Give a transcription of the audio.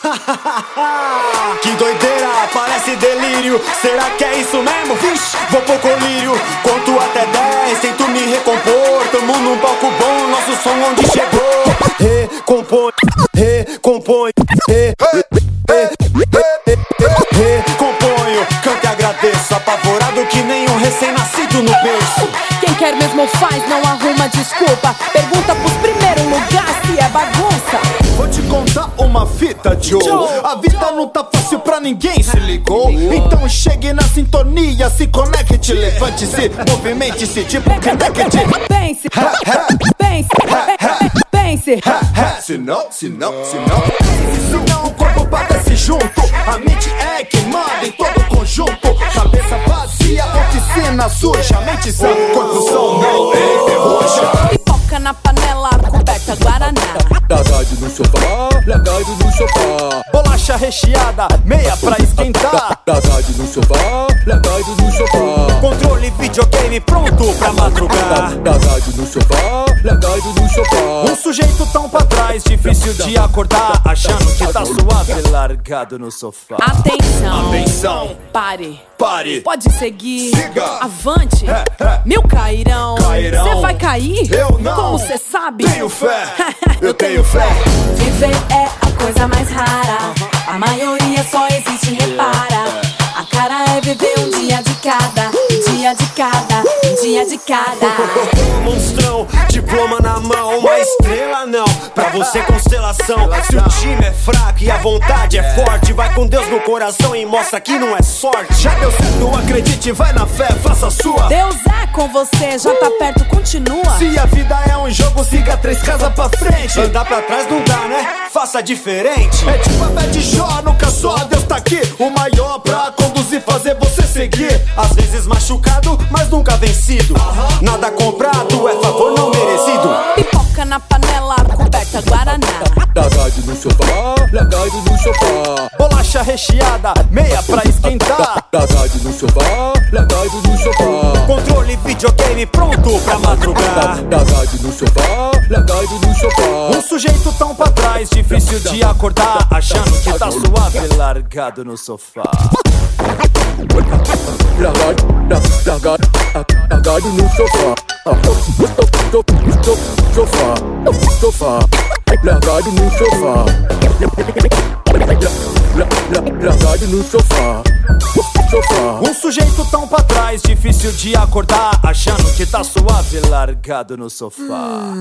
que doideira, parece delírio. Será que é isso mesmo? Vixe, vou pro colírio. Conto até 10, tento me recompor. Tamo num palco bom, nosso som onde chegou. Recompõe, recompõe, re, re, re, recomponho. Canto e agradeço, apavorado que nem um recém-nascido no berço. Quem quer mesmo faz, não arruma desculpa. Pergunta pros primeiro lugar uma fita, Joe. A vida não tá fácil pra ninguém, se ligou? Então chegue na sintonia, se conecte, levante-se, movimente-se, tipo connect. Pense, pense, pense. Se não, se não, se não. Se não, o corpo padece junto. A mente é quem manda em todo o conjunto. Cabeça vazia, oficina suja. Mente sã, corpo som, não Bolacha recheada, meia pra esquentar. Lagado no sofá, lagado no sofá. Controle videogame pronto pra madrugar. Lagado no sofá, lagado no sofá. Um sujeito tão pra trás, difícil de acordar. Achando que tá suave, largado no sofá. Atenção, Atenção, pare. pare. Pode seguir, Siga. avante, É, é. mil cairão. Cairão. Cê vai cair? Eu não. Como cê sabe? Tenho fé, eu tenho fé. Viver é a coisa mais rara. Viver um dia de cada, um dia de cada, um dia de cada. monstrão, estrela não. Pra você, constelação. Se o time é fraco e a vontade é forte, vai com Deus no coração e mostra que não é sorte. Já deu certo, acredite, vai na fé, faça a sua. Deus é com você, já tá perto, continua. Se a vida é um jogo, siga três casas pra frente. Andar pra trás não dá, né? Faça diferente. É tipo a de Jó, nunca só Deus tá aqui. O maior pra conduzir, fazer você seguir. Às vezes machucado, mas nunca vencido. Nada comprado é favor não merecido. Na panela, coberta guaraná. Lagado no sofá, lagado no sofá. Bolacha recheada, meia pra esquentar. Lagado no sofá, lagado no sofá. Controle videogame pronto pra madrugar. Lagado no sofá, lagado no sofá. Um sujeito tão pra trás, difícil de acordar. Achando que tá suave, largado no sofá. Lagado, la- lagado, la- lagado no sofá. Sofá, sofá, lagado no sofá. La- la- Lagado no sofá. Sofá. Um sujeito tão pra trás, difícil de acordar. Achando que tá suave, largado no sofá.